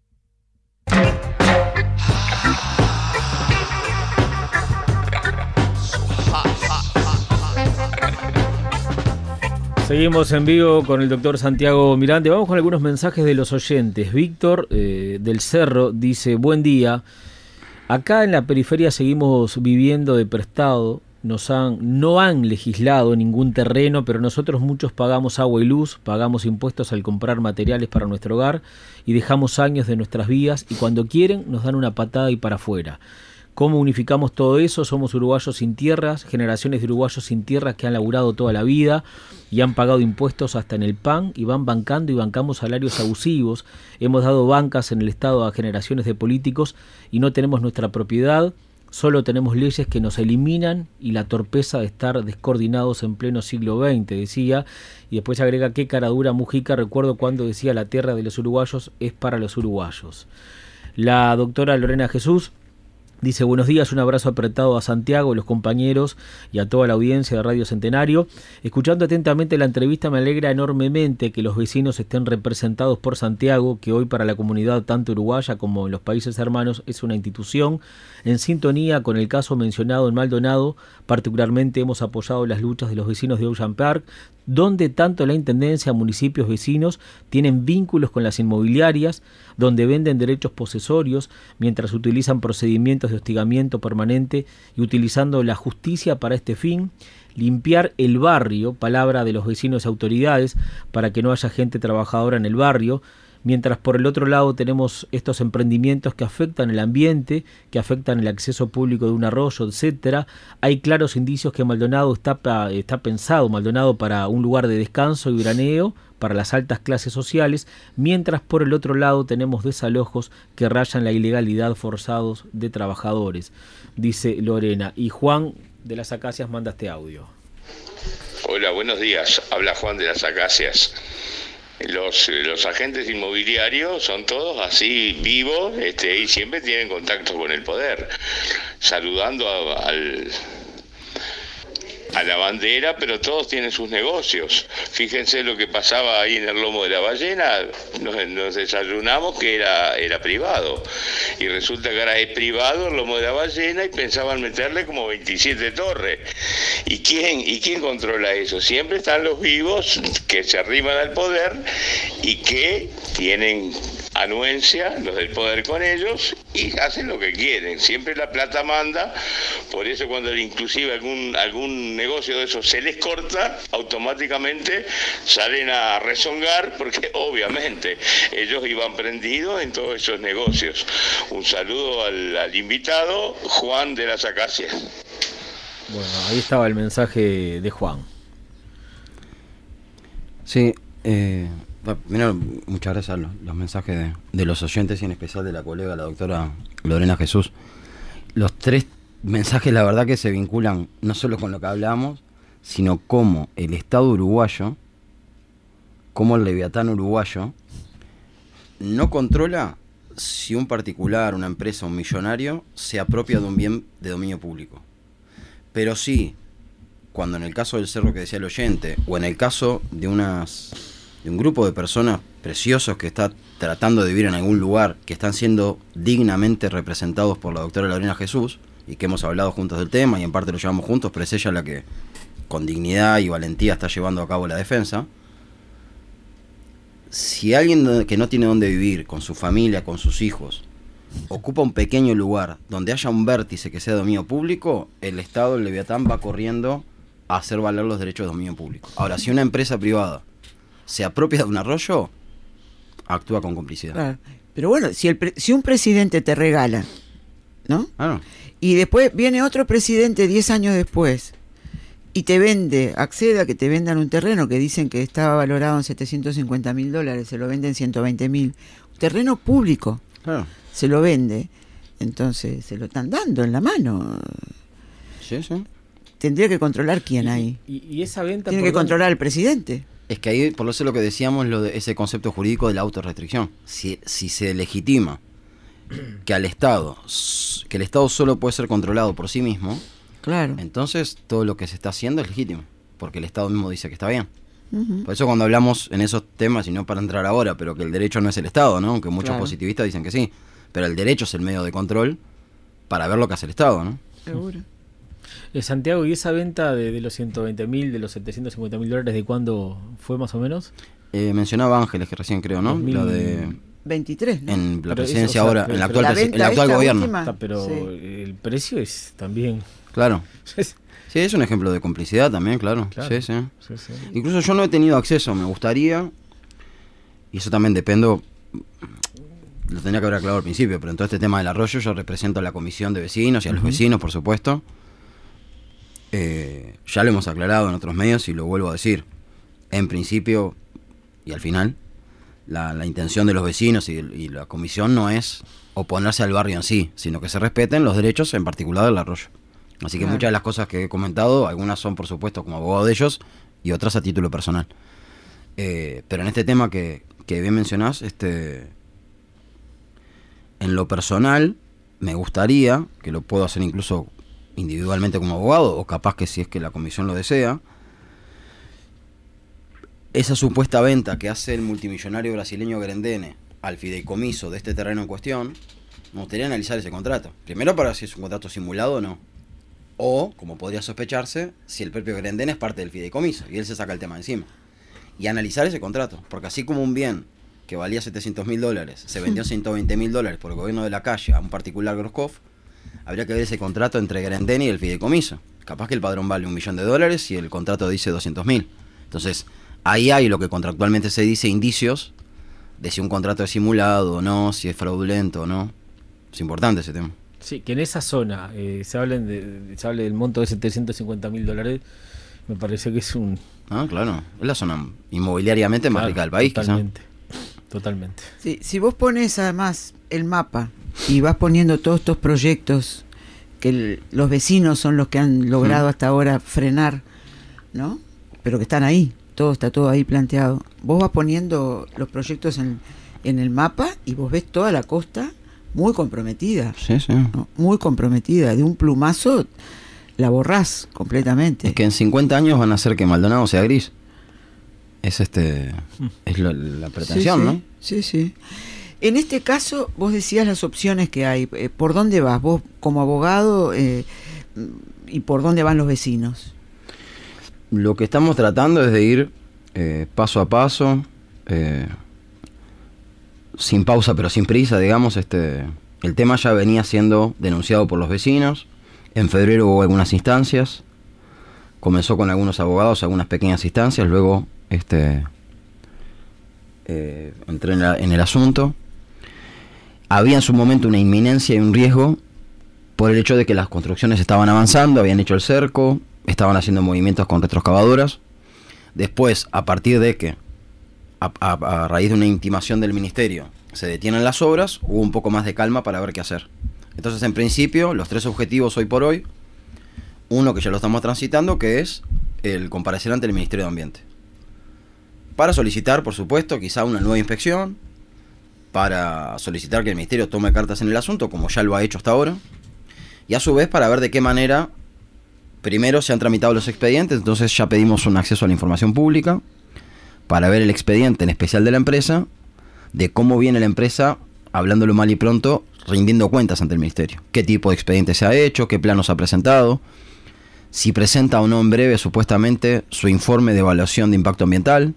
Seguimos en vivo con el doctor Santiago Mirante. Vamos con algunos mensajes de los oyentes. Víctor eh, del Cerro dice, buen día. Acá en la periferia seguimos viviendo de prestado. Nos han, no han legislado ningún terreno, pero nosotros muchos pagamos agua y luz, pagamos impuestos al comprar materiales para nuestro hogar y dejamos años de nuestras vías y cuando quieren nos dan una patada y para afuera. ¿Cómo unificamos todo eso? Somos uruguayos sin tierras, generaciones de uruguayos sin tierras que han laburado toda la vida y han pagado impuestos hasta en el pan y van bancando y bancamos salarios abusivos. Hemos dado bancas en el Estado a generaciones de políticos y no tenemos nuestra propiedad. Solo tenemos leyes que nos eliminan y la torpeza de estar descoordinados en pleno siglo XX, decía. Y después agrega qué cara dura Mujica. Recuerdo cuando decía la tierra de los uruguayos es para los uruguayos. La doctora Lorena Jesús Dice buenos días, un abrazo apretado a Santiago, los compañeros y a toda la audiencia de Radio Centenario. Escuchando atentamente la entrevista me alegra enormemente que los vecinos estén representados por Santiago, que hoy para la comunidad tanto uruguaya como en los países hermanos es una institución. En sintonía con el caso mencionado en Maldonado, particularmente hemos apoyado las luchas de los vecinos de Ocean Park, donde tanto la Intendencia, municipios vecinos tienen vínculos con las inmobiliarias, donde venden derechos posesorios, mientras utilizan procedimientos de hostigamiento permanente y utilizando la justicia para este fin, limpiar el barrio, palabra de los vecinos y autoridades, para que no haya gente trabajadora en el barrio, mientras por el otro lado tenemos estos emprendimientos que afectan el ambiente, que afectan el acceso público de un arroyo, etcétera. Hay claros indicios que Maldonado está, pensado, Maldonado para un lugar de descanso y veraneo para las altas clases sociales, mientras por el otro lado tenemos desalojos que rayan la ilegalidad forzados de trabajadores, dice Lorena. Y Juan de las Acacias manda este audio. Hola, buenos días. Habla Juan de las Acacias. Los, los agentes inmobiliarios son todos así vivos este, y siempre tienen contacto con el poder, saludando al, a la bandera, pero todos tienen sus negocios. Fíjense lo que pasaba ahí en el lomo de la ballena, nos, desayunamos que era, era privado. Y resulta que ahora es privado el lomo de la ballena y pensaban meterle como 27 torres. ¿Y quién, ¿Y quién controla eso? Siempre están los vivos que se arriman al poder y que tienen anuencia, los del poder con ellos, y hacen lo que quieren. Siempre la plata manda, por eso cuando inclusive algún, algún negocio de esos se les corta, automáticamente salen a rezongar, porque *laughs* obviamente ellos iban prendidos en todos esos negocios. Un saludo al, al invitado, Juan de las Acacias. Bueno, ahí estaba el mensaje de Juan. Sí, eh, primero, muchas gracias a los, los mensajes de, de los oyentes y en especial de la colega, la doctora Lorena Jesús. Los tres mensajes, la verdad, que se vinculan no solo con lo que hablamos, sino cómo el Estado uruguayo, cómo el Leviatán uruguayo, no controla si un particular, una empresa, un millonario se apropia de un bien de dominio público. Pero sí, cuando en el caso del cerro que decía el oyente, o en el caso de unas de un grupo de personas preciosos que está tratando de vivir en algún lugar, que están siendo dignamente representados por la doctora Lorena Jesús, y que hemos hablado juntos del tema, y en parte lo llevamos juntos, pero es ella la que con dignidad y valentía está llevando a cabo la defensa. Si alguien que no tiene dónde vivir, con su familia, con sus hijos, ocupa un pequeño lugar donde haya un vértice que sea dominio público, el Estado, el Leviatán, va corriendo a hacer valer los derechos de dominio público. Ahora, si una empresa privada se apropia de un arroyo, actúa con complicidad. Claro. Pero bueno, si, el si un presidente te regala, ¿no? Claro. Y después viene otro presidente 10 años después y te vende, accede a que te vendan un terreno que dicen que estaba valorado en 750 mil dólares, se lo venden 120 mil. Terreno público, Claro. se lo vende. Entonces se lo están dando en la mano. Sí, sí. Tendría que controlar quién hay. Y, y esa venta... Tiene que dónde- controlar al presidente. Es que ahí, por eso lo que decíamos, lo de ese concepto jurídico de la autorrestricción. Si, si se legitima *clears throat* que al Estado, que el Estado solo puede ser controlado por sí mismo, Claro. entonces todo lo que se está haciendo es legítimo, porque el Estado mismo dice que está bien. Por eso cuando hablamos en esos temas, y no para entrar ahora, pero que el derecho no es el Estado, ¿no? Aunque muchos Claro. positivistas dicen que sí, pero el derecho es el medio de control para ver lo que hace el Estado, ¿no? Seguro. Eh, Santiago, ¿y esa venta de, de los 120 mil, de los 750 mil dólares, de cuándo fue más o menos? Eh, mencionaba Ángeles, que recién creo, ¿no? 2000. Lo de 23, ¿no? en la presidencia eso, o sea, ahora, pero- en la actual, la presi- venta el actual gobierno. última- pero sí. el precio es también... Claro. *laughs* Sí, es un ejemplo de complicidad también, claro. Claro. Sí, sí. Sí, sí. Incluso yo no he tenido acceso, me gustaría, y eso también dependo, lo tenía que haber aclarado al principio, pero en todo este tema del arroyo yo represento a la comisión de vecinos y a los vecinos, por supuesto. Eh, ya lo hemos aclarado en otros medios y lo vuelvo a decir. En principio y al final, la, la intención de los vecinos y, y la comisión no es oponerse al barrio en sí, sino que se respeten los derechos, en particular del arroyo. Así que Claro. muchas de las cosas que he comentado, algunas son por supuesto como abogado de ellos y otras a título personal. Eh, pero en este tema que, que bien mencionás, este, en lo personal, me gustaría, que lo puedo hacer incluso individualmente como abogado, o capaz que si es que la comisión lo desea, esa supuesta venta que hace el multimillonario brasileño Grendene al fideicomiso de este terreno en cuestión, me gustaría analizar ese contrato. Primero para ver si es un contrato simulado o no. O, como podría sospecharse, si el propio Grendene es parte del fideicomiso y él se saca el tema encima. Y analizar ese contrato. Porque así como un bien que valía 700 mil dólares se vendió 120 mil dólares por el gobierno de la calle a un particular Groskov, habría que ver ese contrato entre Grendene y el fideicomiso. Capaz que el padrón vale un millón de dólares y el contrato dice 200 mil. Entonces, ahí hay lo que contractualmente se dice indicios de si un contrato es simulado o no, si es fraudulento o no. Es importante ese tema. Sí, que en esa zona eh, se, hablen de, se hable del monto de 750 mil dólares, me parece que es un... Ah, claro. Es la zona inmobiliariamente más rica del país, quizá. Totalmente. Totalmente. Sí, si vos pones además el mapa y vas poniendo todos estos proyectos que el- los vecinos son los que han logrado Mm. hasta ahora frenar, ¿no? Pero que están ahí, todo está todo ahí planteado. Vos vas poniendo los proyectos en, en el mapa y vos ves toda la costa muy comprometida, Sí, sí. ¿no? muy comprometida. De un plumazo la borrás completamente. Es que en 50 años van a hacer que Maldonado sea gris. Es este es lo- la pretensión, sí, ¿no? Sí, sí, sí. En este caso, vos decías las opciones que hay. Eh, ¿Por dónde vas vos como abogado eh, y por dónde van los vecinos? Lo que estamos tratando es de ir eh, paso a paso, eh, sin pausa pero sin prisa, digamos. Este, el tema ya venía siendo denunciado por los vecinos. En febrero hubo algunas instancias. Comenzó con algunos abogados, algunas pequeñas instancias. Luego este, eh, entré en, la- en el asunto. Había en su momento una inminencia y un riesgo por el hecho de que las construcciones estaban avanzando, habían hecho el cerco, estaban haciendo movimientos con retroexcavadoras. Después, a partir de que, a, a- a raíz de una intimación del ministerio, se detienen las obras, hubo un poco más de calma para ver qué hacer. Entonces, en principio, los tres objetivos hoy por hoy, uno que ya lo estamos transitando, que es el comparecer ante el Ministerio de Ambiente. Para solicitar, por supuesto, quizá una nueva inspección, para solicitar que el Ministerio tome cartas en el asunto, como ya lo ha hecho hasta ahora, y a su vez para ver de qué manera primero se han tramitado los expedientes, entonces ya pedimos un acceso a la información pública para ver el expediente en especial de la empresa, de cómo viene la empresa, hablándolo mal y pronto, rindiendo cuentas ante el ministerio. ¿Qué tipo de expediente se ha hecho? ¿Qué planos ha presentado? Si presenta o no en breve supuestamente su informe de evaluación de impacto ambiental.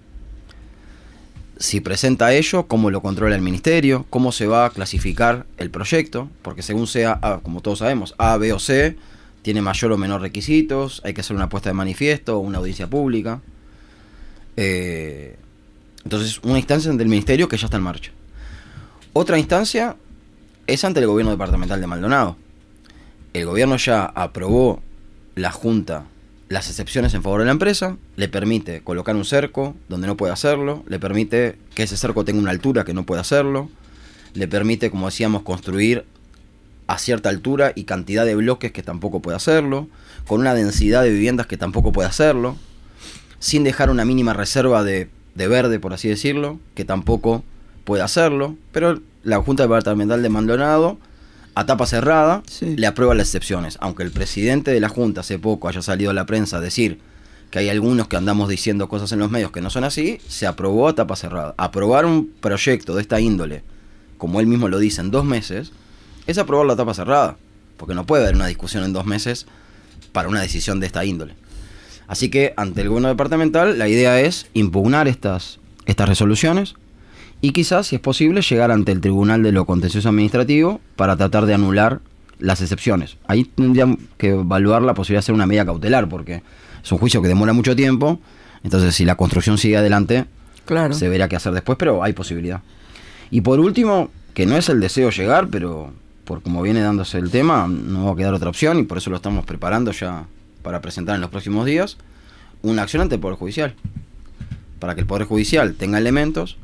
Si presenta ello, cómo lo controla el ministerio, cómo se va a clasificar el proyecto, porque según sea, como todos sabemos, A, B o C, tiene mayor o menor requisitos, hay que hacer una puesta de manifiesto, una audiencia pública. Eh, entonces, una instancia ante el ministerio que ya está en marcha. Otra instancia es ante el gobierno departamental de Maldonado. El gobierno ya aprobó la Junta las excepciones en favor de la empresa, le permite colocar un cerco donde no puede hacerlo, le permite que ese cerco tenga una altura que no puede hacerlo, le permite, como decíamos, construir a cierta altura y cantidad de bloques que tampoco puede hacerlo, con una densidad de viviendas que tampoco puede hacerlo, sin dejar una mínima reserva de, de verde, por así decirlo, que tampoco puede hacerlo, pero la Junta Departamental de Maldonado, a tapa cerrada, Sí. le aprueba las excepciones. Aunque el presidente de la Junta hace poco haya salido a la prensa a decir que hay algunos que andamos diciendo cosas en los medios que no son así, se aprobó a tapa cerrada. Aprobar un proyecto de esta índole, como él mismo lo dice, en dos meses, es aprobarlo a tapa cerrada. Porque no puede haber una discusión en dos meses para una decisión de esta índole. Así que ante el gobierno departamental la idea es impugnar estas, estas resoluciones y quizás, si es posible, llegar ante el Tribunal de lo Contencioso Administrativo para tratar de anular las excepciones. Ahí tendrían que evaluar la posibilidad de hacer una medida cautelar porque es un juicio que demora mucho tiempo, entonces si la construcción sigue adelante Claro. se verá qué hacer después, pero hay posibilidad. Y por último, que no es el deseo llegar, pero por como viene dándose el tema, no va a quedar otra opción y por eso lo estamos preparando ya para presentar en los próximos días, una acción ante el Poder Judicial. Para que el Poder Judicial tenga elementos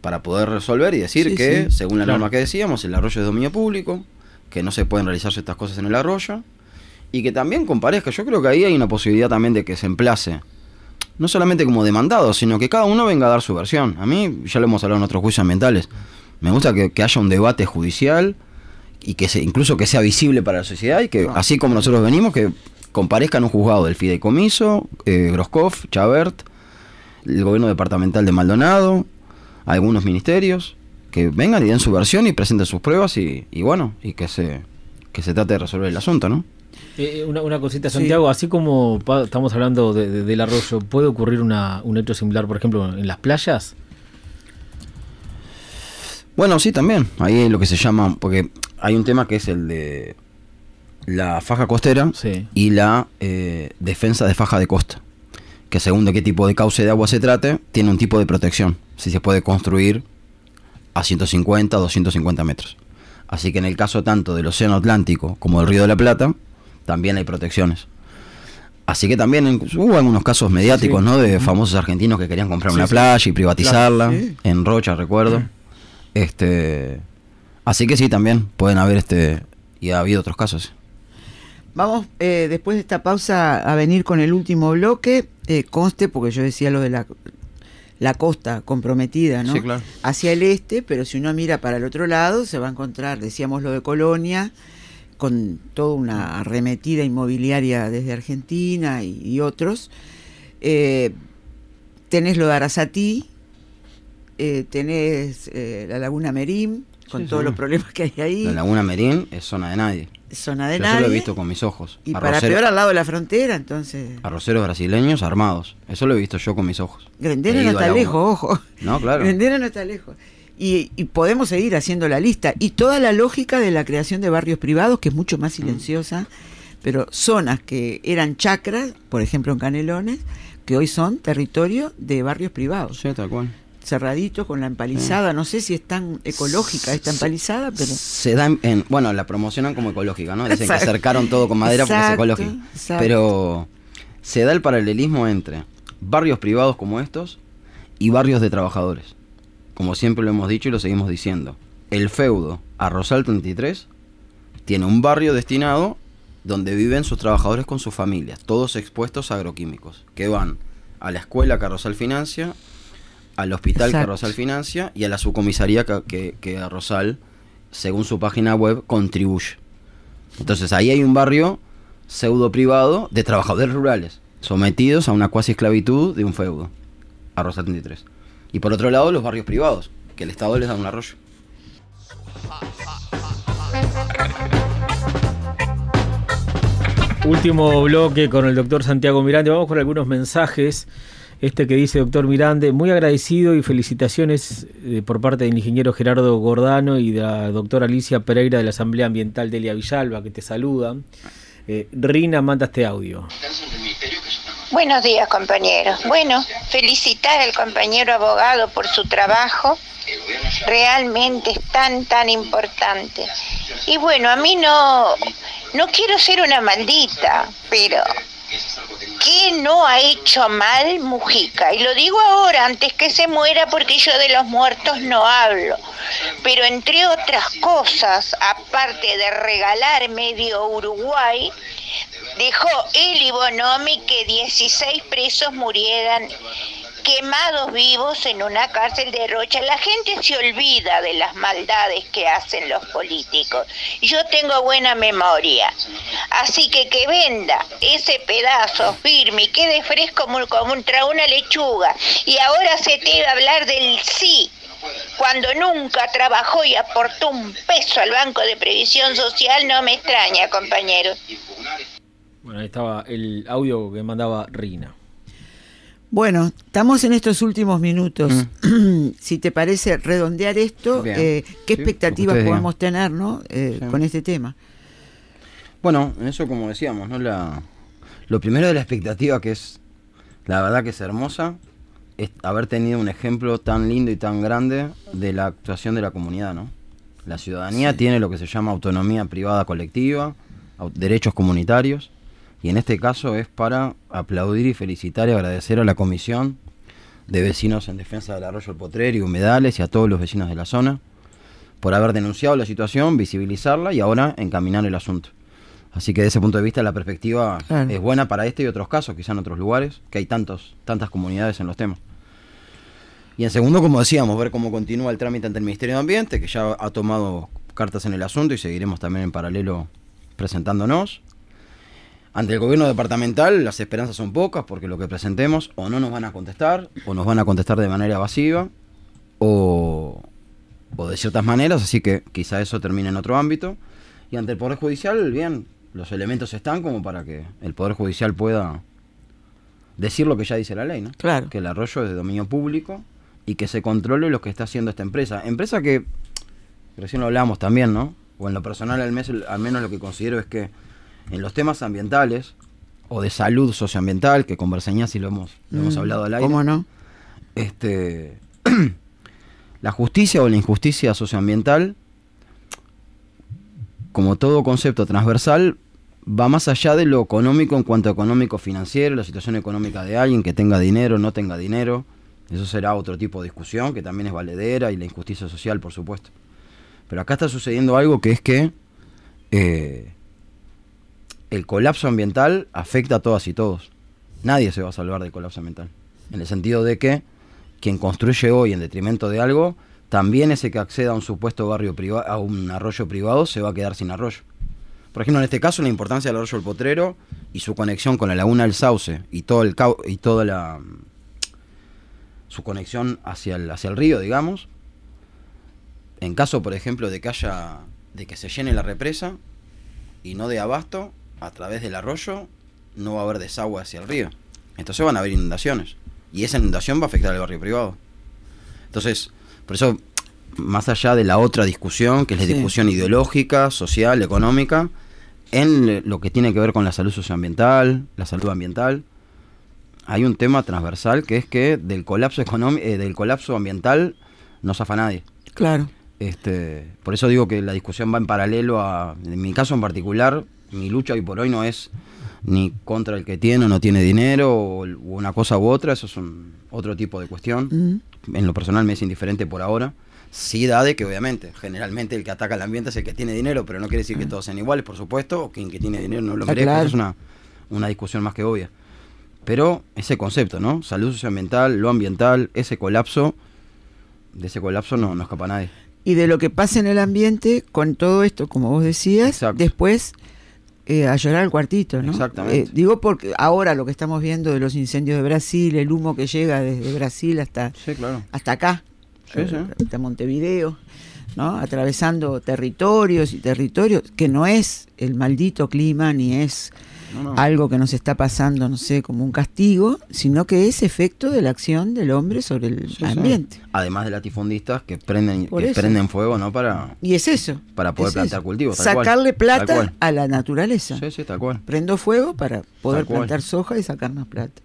para poder resolver y decir Sí, que, sí, según la claro. norma que decíamos, el arroyo es dominio público, que no se pueden realizar estas cosas en el arroyo y que también comparezca. Yo creo que ahí hay una posibilidad también de que se emplace no solamente como demandado, sino que cada uno venga a dar su versión. A mí, ya lo hemos hablado en otros juicios ambientales, me gusta que, que haya un debate judicial y que se, incluso que sea visible para la sociedad y que, Ah. así como nosotros venimos, que comparezcan un juzgado del Fideicomiso, eh, Groskov, Chabert, el gobierno departamental de Maldonado, algunos ministerios, que vengan y den su versión y presenten sus pruebas y, y bueno, y que se, que se trate de resolver el asunto, ¿no? Eh, una, una cosita, Sí. Santiago, así como pa- estamos hablando de- de- del arroyo, ¿puede ocurrir una, un hecho similar, por ejemplo, en las playas? Bueno, sí, también. Ahí hay lo que se llama, porque hay un tema que es el de la faja costera Sí. y la eh, defensa de faja de costa, que según de qué tipo de cauce de agua se trate, tiene un tipo de protección. Si se puede construir a 150, 250 metros. Así que en el caso tanto del Océano Atlántico como del Río de la Plata, también hay protecciones. Así que también hubo algunos casos mediáticos, Sí. ¿no? De famosos argentinos que querían comprar Sí, una playa y privatizarla. En Rocha, recuerdo. Este. Así que sí, también pueden haber este. Y ha habido otros casos. Vamos eh, después de esta pausa a venir con el último bloque. Eh, conste, porque yo decía lo de la, la costa comprometida, ¿no? Sí, claro. Hacia el este, pero si uno mira para el otro lado, se va a encontrar, decíamos lo de Colonia, con toda una arremetida inmobiliaria desde Argentina y, y otros. Eh, tenés lo de Arasatí, eh, tenés eh, la Laguna Merim, con Sí, todos sí. los problemas que hay ahí, La Laguna Merín es zona de nadie. zona de Yo nadie. eso lo he visto con mis ojos. Y para peor al lado de la frontera, entonces. Arroceros brasileños armados. Eso lo he visto yo con mis ojos. Grendena He no está lejos, ojo. No, claro. Grendena no está lejos. Y, y podemos seguir haciendo la lista. Y toda la lógica de la creación de barrios privados, que es mucho más silenciosa, pero zonas que eran chacras, por ejemplo en Canelones, que hoy son territorio de barrios privados. Sí, tal cual. Cerraditos con la empalizada. No sé si es tan ecológica esta empalizada, pero. Se da en, en- bueno, la promocionan como ecológica, ¿no? Dicen que Exacto. acercaron todo con madera porque es Exacto, exacto. Pero se da el paralelismo entre barrios privados como estos y barrios de trabajadores. Como siempre lo hemos dicho y lo seguimos diciendo. El feudo a Rosal 33 tiene un barrio destinado donde viven sus trabajadores con sus familias, todos expuestos a agroquímicos, que van a la escuela que Rosal financia, al hospital que. Rosal financia y a la subcomisaría que, que, que Rosal, según su página web, contribuye. Entonces ahí hay un barrio pseudo privado de trabajadores rurales, sometidos a una cuasi esclavitud de un feudo, a Rosal 33. Y por otro lado, los barrios privados, que el Estado les da un arroyo. Último bloque con el doctor Santiago Mirande. Vamos con algunos mensajes. Este que dice doctor Mirande, muy agradecido y felicitaciones eh, por parte del ingeniero Gerardo Gordano y de la doctora Alicia Pereira de la Asamblea Ambiental Delia Villalba, que te saludan. Eh, Rina manda este audio. Buenos días, compañeros. Bueno, felicitar al compañero abogado por su trabajo. Realmente es tan, tan importante. Y bueno, a mí no, no quiero ser una maldita, pero ¿qué no ha hecho mal Mujica? Y lo digo ahora, antes que se muera, porque yo de los muertos no hablo. Pero entre otras cosas, aparte de regalar medio Uruguay, dejó él y Bonomi que 16 presos murieran quemados vivos en una cárcel de Rocha. La gente se olvida de las maldades que hacen los políticos. Yo tengo buena memoria. Así que que venda ese pedazo firme y quede fresco como, contra una lechuga. Y ahora se te va a hablar del sí cuando nunca trabajó y aportó un peso al Banco de Previsión Social, no me extraña, compañero. Bueno, ahí estaba el audio que mandaba Rina. Bueno, estamos en estos últimos minutos. *clears throat* si te parece redondear esto, Mm. Eh, ¿qué Sí, expectativas digan. podemos tener ¿no? Eh, Sí. con este tema? Bueno, en eso como decíamos, ¿no? La, lo primero de la expectativa que es, la verdad que es hermosa, es haber tenido un ejemplo tan lindo y tan grande de la actuación de la comunidad, ¿no? La ciudadanía tiene lo que se llama autonomía privada colectiva, derechos comunitarios, y en este caso es para aplaudir y felicitar y agradecer a la comisión de vecinos en defensa del arroyo El Potrero y humedales y a todos los vecinos de la zona por haber denunciado la situación, visibilizarla y ahora encaminar el asunto. Así que desde ese punto de vista la perspectiva Claro. es buena para este y otros casos, quizá en otros lugares, que hay tantos, tantas comunidades en los temas. Y en segundo, como decíamos, ver cómo continúa el trámite ante el Ministerio de Ambiente, que ya ha tomado cartas en el asunto y seguiremos también en paralelo presentándonos. Ante el gobierno departamental las esperanzas son pocas porque lo que presentemos o no nos van a contestar o nos van a contestar de manera evasiva o, o de ciertas maneras, así que quizá eso termine en otro ámbito. Y ante el Poder Judicial, bien, los elementos están como para que el Poder Judicial pueda decir lo que ya dice la ley, ¿no? Claro. Que el arroyo es de dominio público y que se controle lo que está haciendo esta empresa. Empresa que, recién lo hablamos también, ¿no? O en lo personal al, mes- al menos lo que considero es que en los temas ambientales o de salud socioambiental, que con Berseñasi lo hemos, lo hemos Mm, hablado al aire, ¿Cómo no? este *clears throat* La justicia o la injusticia socioambiental, como todo concepto transversal, va más allá de lo económico en cuanto a económico financiero, la situación económica de alguien que tenga dinero, no tenga dinero. Eso será otro tipo de discusión que también es valedera y la injusticia social, por supuesto. Pero acá está sucediendo algo que es que eh, el colapso ambiental afecta a todas y todos. Nadie se va a salvar del colapso ambiental. En el sentido de que quien construye hoy en detrimento de algo, también ese que acceda a un supuesto barrio a un arroyo privado, se va a quedar sin arroyo. Por ejemplo, en este caso, la importancia del arroyo del Potrero y su conexión con la laguna del Sauce y todo el y toda la su conexión hacia el, hacia el río, digamos. En caso, por ejemplo, de que haya de que se llene la represa y no de abasto a través del arroyo, no va a haber desagüe hacia el río. Entonces van a haber inundaciones y esa inundación va a afectar al barrio privado. Entonces, por eso más allá de la otra discusión, que es la Sí. discusión ideológica, social, económica, en lo que tiene que ver con la salud socioambiental, la salud ambiental, hay un tema transversal que es que del colapso económico, del colapso ambiental no zafa nadie. Claro. Este, por eso digo que la discusión va en paralelo a, en mi caso en particular, mi lucha hoy por hoy no es ni contra el que tiene o no tiene dinero o, una cosa u otra, eso es un, otro tipo de cuestión. Mm. En lo personal me es indiferente por ahora. Sí da de que obviamente, generalmente el que ataca al ambiente es el que tiene dinero, pero no quiere decir que todos sean iguales, por supuesto, o que el que tiene dinero no lo Ah, claro. eso es una, una discusión más que obvia. Pero ese concepto, ¿no? Salud socioambiental, lo ambiental, ese colapso, de ese colapso no, no escapa nadie. Y de lo que pasa en el ambiente, con todo esto, como vos decías, Exacto. después eh, a llorar al cuartito, ¿no? Exactamente. Eh, digo porque ahora lo que estamos viendo de los incendios de Brasil, el humo que llega desde Brasil hasta, Sí, claro. hasta acá, Sí, eh, sí. hasta Montevideo, ¿no? Atravesando territorios y territorios, que no es el maldito clima ni es No, no. algo que nos está pasando, no sé, como un castigo, sino que es efecto de la acción del hombre sobre el Sí, sí. ambiente. Además de latifundistas que prenden, Por que eso. prenden fuego, ¿no? Para, Y es eso. Para poder es plantar eso. cultivos, tal cual, Sacarle tal plata cual. a la naturaleza. sí, sí, tal cual. Prendo fuego para poder plantar soja y sacar más plata.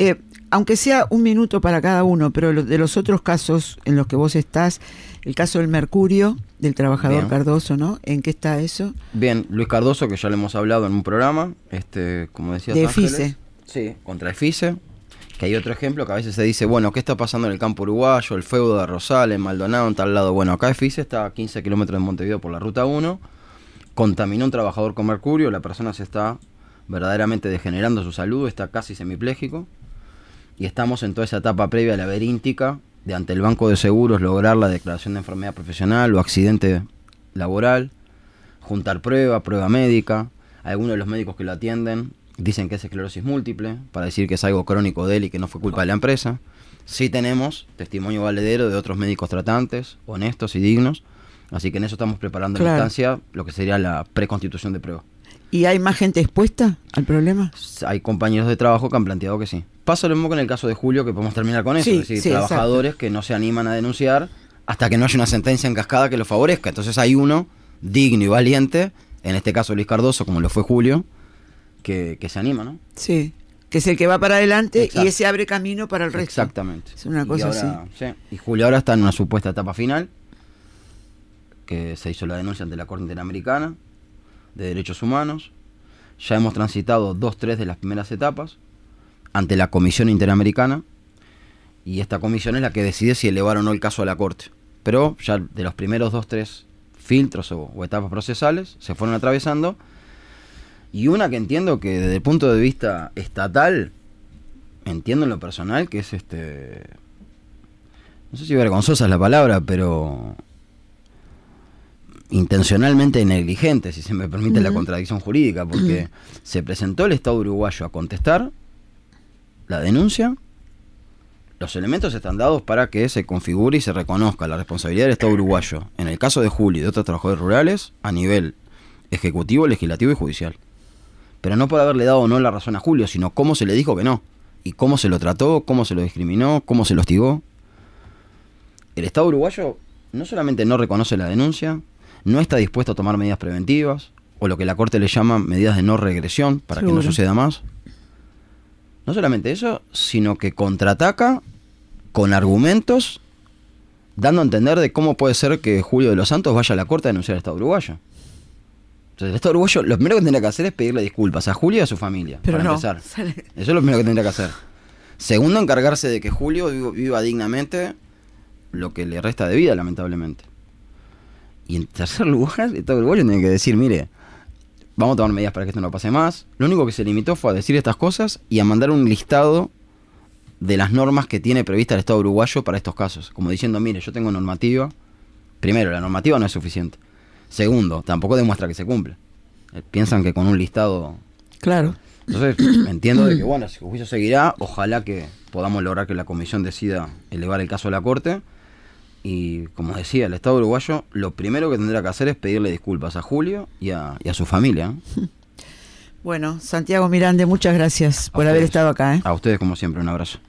Eh, aunque sea un minuto para cada uno, pero de los otros casos en los que vos estás, el caso del mercurio, del trabajador Bien. Cardoso, ¿no? ¿En qué está eso? Bien, Luis Cardoso, que ya lo hemos hablado en un programa, este, como decía De FICE. Sí, contra FICE. Que hay otro ejemplo que a veces se dice, bueno, ¿qué está pasando en el campo uruguayo? El feudo de Rosales, Maldonado, en tal lado. Bueno, acá FICE está a 15 kilómetros de Montevideo por la ruta 1. Contaminó un trabajador con mercurio, la persona se está verdaderamente degenerando su salud, está casi semipléjico. Y estamos en toda esa etapa previa laberíntica de ante el Banco de Seguros lograr la declaración de enfermedad profesional o accidente laboral, juntar prueba, prueba médica. Algunos de los médicos que lo atienden dicen que es esclerosis múltiple, para decir que es algo crónico de él y que no fue culpa de la empresa. Sí tenemos testimonio valedero de otros médicos tratantes, honestos y dignos, así que en eso estamos preparando Claro. la instancia, lo que sería la preconstitución de prueba. ¿Y hay más gente expuesta al problema? Hay compañeros de trabajo que han planteado que sí. Pasa lo mismo en el caso de Julio, que podemos terminar con eso. Sí, es decir, sí, trabajadores que no se animan a denunciar hasta que no haya una sentencia en cascada que lo favorezca. Entonces hay uno digno y valiente, en este caso Luis Cardoso, como lo fue Julio, que, que se anima, ¿no? Sí. Que es el que va para adelante Exacto. y ese abre camino para el resto. Exactamente. Es una Y cosa ahora- sí. Y Julio ahora está en una supuesta etapa final, que se hizo la denuncia ante la Corte Interamericana de Derechos Humanos. Ya hemos transitado dos, tres de las primeras etapas ante la Comisión Interamericana y esta comisión es la que decide si elevar o no el caso a la Corte. Pero ya de los primeros dos, tres filtros o, o etapas procesales se fueron atravesando y una que entiendo que desde el punto de vista estatal entiendo en lo personal que es este no sé si vergonzosa es la palabra pero intencionalmente negligente si se me permite la contradicción jurídica porque se presentó el Estado uruguayo a contestar la denuncia los elementos están dados para que se configure y se reconozca la responsabilidad del Estado uruguayo en el caso de Julio y de otros trabajadores rurales a nivel ejecutivo, legislativo y judicial. Pero no por haberle dado o no la razón a Julio, sino cómo se le dijo que no, y cómo se lo trató, cómo se lo discriminó, cómo se lo hostigó. El Estado uruguayo no solamente no reconoce la denuncia, no está dispuesto a tomar medidas preventivas, o lo que la Corte le llama medidas de no regresión, para que no suceda más. No solamente eso, sino que contraataca con argumentos dando a entender de cómo puede ser que Julio de los Santos vaya a la corte a denunciar al Estado uruguayo. Entonces, el Estado uruguayo lo primero que tendría que hacer es pedirle disculpas a Julio y a su familia. Pero para no. empezar. *laughs* Eso es lo primero que tendría que hacer. Segundo, encargarse de que Julio viva dignamente lo que le resta de vida, lamentablemente. Y en tercer lugar, el Estado uruguayo tiene que decir, mire, vamos a tomar medidas para que esto no pase más. Lo único que se limitó fue a decir estas cosas y a mandar un listado de las normas que tiene prevista el Estado uruguayo para estos casos. Como diciendo, mire, yo tengo normativa. Primero, la normativa no es suficiente. Segundo, tampoco demuestra que se cumple. Eh, Piensan que con un listado Claro. entonces, entiendo de que, *clears throat* bueno, si el juicio seguirá, ojalá que podamos lograr que la comisión decida elevar el caso a la corte. Y como decía, el Estado uruguayo lo primero que tendrá que hacer es pedirle disculpas a Julio y a, y a su familia. ¿eh? *laughs* Bueno, Santiago Mirande, muchas gracias por haber estado acá. ¿eh? A ustedes, como siempre, un abrazo.